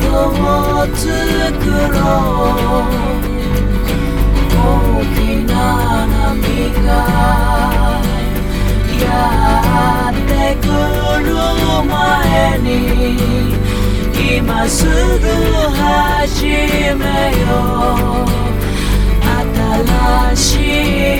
を作ろう大きな波がやってくる前に今すぐ始めよう。新しい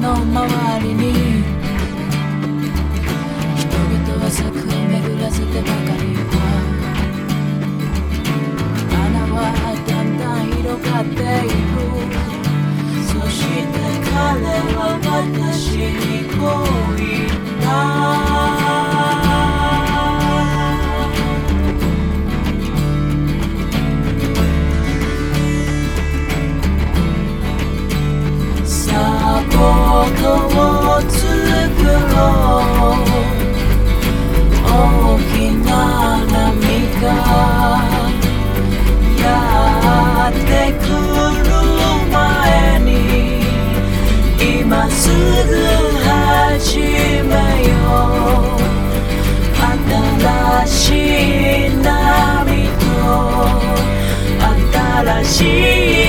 の周りに。人々は柵を巡らせてばかり。は穴はだんだん広がっていく。そして彼は私にこう。今すぐ始めよう。新しい波と新しい